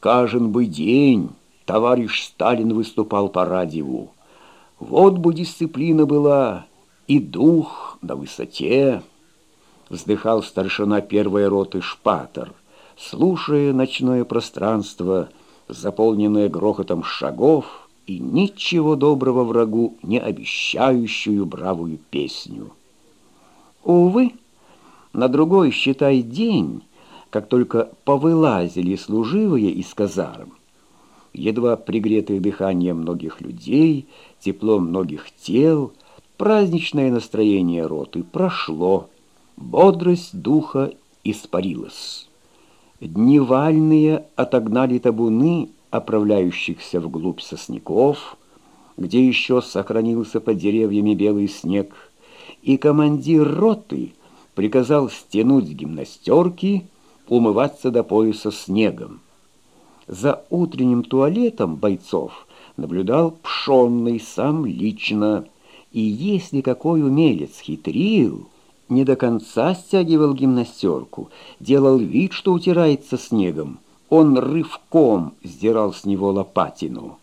каждый бы день товарищ Сталин выступал по радио. Вот бы дисциплина была и дух на высоте. Вздыхал старшина первой роты Шпатер, слушая ночное пространство, заполненное грохотом шагов и ничего доброго врагу не обещающую бравую песню. Увы, на другой, считай, день, как только повылазили служивые из казарм, едва пригретые дыханием многих людей, тепло многих тел, праздничное настроение роты прошло, бодрость духа испарилась. Дневальные отогнали табуны, оправляющихся вглубь сосняков, где еще сохранился под деревьями белый снег, и командир роты приказал стянуть гимнастерки, умываться до пояса снегом. За утренним туалетом бойцов наблюдал Пшонный сам лично, и если какой умелец хитрил, не до конца стягивал гимнастерку, делал вид, что утирается снегом, он рывком сдирал с него лопатину.